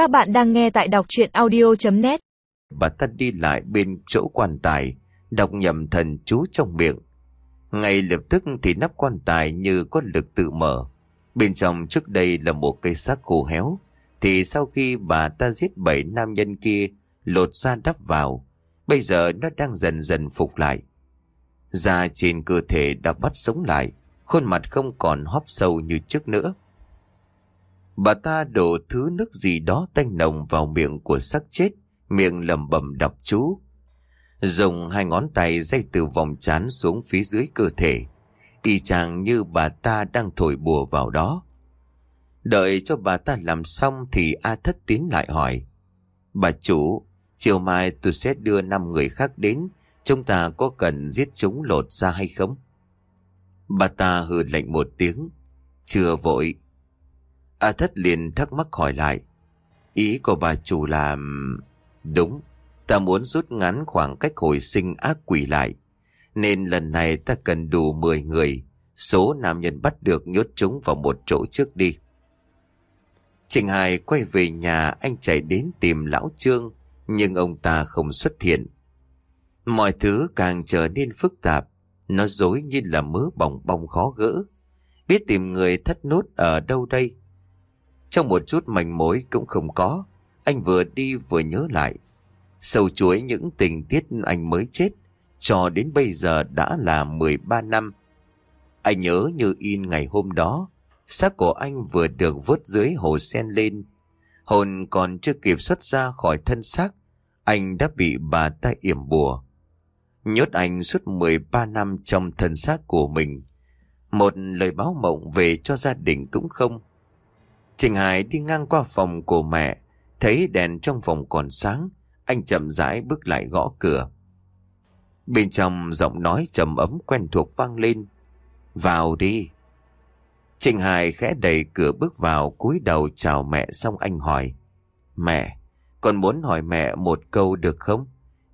Các bạn đang nghe tại đọc chuyện audio.net Bà ta đi lại bên chỗ quan tài, đọc nhầm thần chú trong miệng. Ngay lập tức thì nắp quan tài như có lực tự mở. Bên trong trước đây là một cây xác khô héo. Thì sau khi bà ta giết bảy nam nhân kia, lột ra đắp vào. Bây giờ nó đang dần dần phục lại. Da trên cơ thể đã bắt sống lại, khuôn mặt không còn hóp sâu như trước nữa. Bà ta đổ thứ nước gì đó tanh nồng vào miệng của xác chết, miệng lẩm bẩm đọc chú. Dùng hai ngón tay dây từ vòng trán xuống phía dưới cơ thể, y chang như bà ta đang thổi bùa vào đó. Đợi cho bà ta làm xong thì A Thất tiến lại hỏi. Bà chủ, chiều mai tôi sẽ đưa năm người khác đến, chúng ta có cần giết chúng lột ra hay không? Bà ta hừ lạnh một tiếng. Chưa vội. A Thất liền thắc mắc hỏi lại. Ý của bà chủ là... Đúng, ta muốn rút ngắn khoảng cách hồi sinh ác quỷ lại. Nên lần này ta cần đủ 10 người. Số nam nhân bắt được nhốt chúng vào một chỗ trước đi. Trịnh Hải quay về nhà anh chạy đến tìm lão Trương. Nhưng ông ta không xuất hiện. Mọi thứ càng trở nên phức tạp. Nó dối như là mớ bỏng bong khó gỡ. Biết tìm người thất nốt ở đâu đây? Trong một chút manh mối cũng không có. Anh vừa đi vừa nhớ lại. Sâu chuối những tình tiết anh mới chết. Cho đến bây giờ đã là 13 năm. Anh nhớ như in ngày hôm đó. Xác của anh vừa được vớt dưới hồ sen lên. Hồn còn chưa kịp xuất ra khỏi thân xác. Anh đã bị bà ta yểm bùa. Nhốt anh suốt 13 năm trong thân xác của mình. Một lời báo mộng về cho gia đình cũng không. Trình Hải đi ngang qua phòng của mẹ, thấy đèn trong phòng còn sáng, anh chậm rãi bước lại gõ cửa. Bên trong giọng nói trầm ấm quen thuộc vang lên. Vào đi. Trình Hải khẽ đẩy cửa bước vào cúi đầu chào mẹ xong anh hỏi. Mẹ, con muốn hỏi mẹ một câu được không?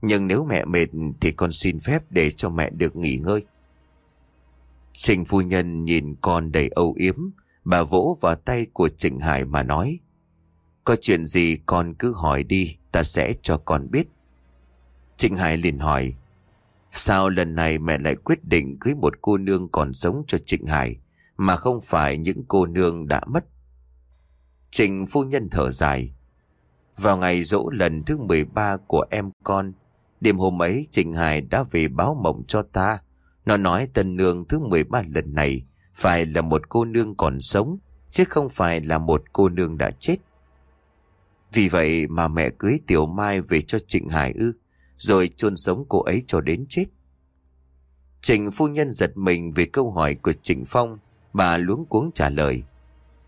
Nhưng nếu mẹ mệt thì con xin phép để cho mẹ được nghỉ ngơi. Trình phu nhân nhìn con đầy âu yếm, bà vỗ vào tay của Trịnh Hải mà nói. Có chuyện gì con cứ hỏi đi, ta sẽ cho con biết. Trịnh Hải liền hỏi, sao lần này mẹ lại quyết định cưới một cô nương còn sống cho Trịnh Hải, mà không phải những cô nương đã mất? Trịnh phu nhân thở dài, vào ngày dỗ lần thứ 13 của em con, Đêm hôm ấy Trịnh Hải đã về báo mộng cho ta. Nó nói tân nương thứ 13 lần này phải là một cô nương còn sống, chứ không phải là một cô nương đã chết. Vì vậy mà mẹ cưới Tiểu Mai về cho Trịnh Hải ư, rồi chôn sống cô ấy cho đến chết. Trịnh phu nhân giật mình về câu hỏi của Trịnh Phong, bà luống cuống trả lời.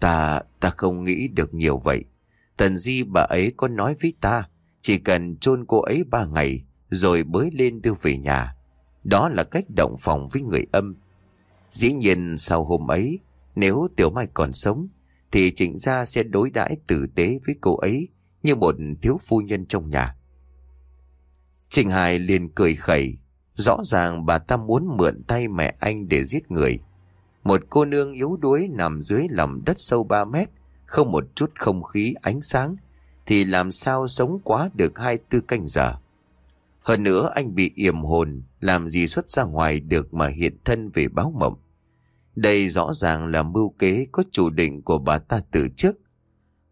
Ta, ta không nghĩ được nhiều vậy. Tần Di bà ấy có nói với ta, chỉ cần chôn cô ấy ba ngày, rồi bới lên đưa về nhà. Đó là cách động phòng với người âm. Dĩ nhiên sau hôm ấy, nếu Tiểu Mai còn sống, thì trịnh gia sẽ đối đãi tử tế với cô ấy như một thiếu phu nhân trong nhà. Trịnh Hải liền cười khẩy, rõ ràng bà ta muốn mượn tay mẹ anh để giết người. Một cô nương yếu đuối nằm dưới lòng đất sâu 3 mét, không một chút không khí ánh sáng, thì làm sao sống quá được hai tư canh giờ. Hơn nữa anh bị yểm hồn, làm gì xuất ra ngoài được mà hiện thân về báo mộng. Đây rõ ràng là mưu kế có chủ định của bà ta từ trước.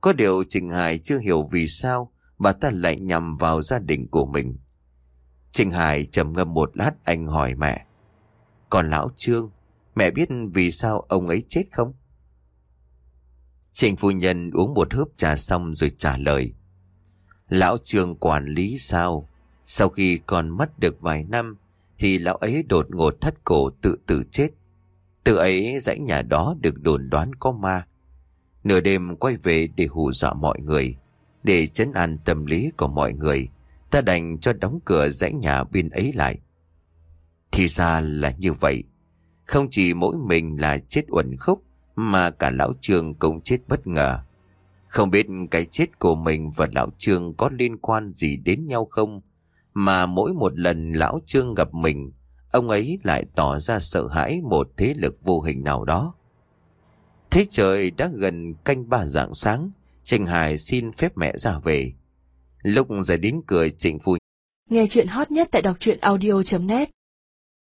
Có điều Trình Hải chưa hiểu vì sao bà ta lại nhằm vào gia đình của mình. Trình Hải trầm ngâm một lát anh hỏi mẹ. Còn lão Trương, mẹ biết vì sao ông ấy chết không? Trình phu nhân uống một hớp trà xong rồi trả lời. Lão Trương quản lý sao? Sau khi còn mất được vài năm, thì lão ấy đột ngột thắt cổ tự tử chết. Từ ấy dãy nhà đó được đồn đoán có ma. Nửa đêm quay về để hù dọa mọi người, để chấn an tâm lý của mọi người, ta đành cho đóng cửa dãy nhà bên ấy lại. Thì ra là như vậy. Không chỉ mỗi mình là chết uẩn khúc, mà cả lão Trương cũng chết bất ngờ. Không biết cái chết của mình và lão Trương có liên quan gì đến nhau không? Mà mỗi một lần lão Trương gặp mình, ông ấy lại tỏ ra sợ hãi một thế lực vô hình nào đó. Thế trời đã gần canh ba dạng sáng, Trịnh Hải xin phép mẹ ra về. Lúc rời đến cửa trịnh phu Nghe chuyện hot nhất tại đọc truyện audio.net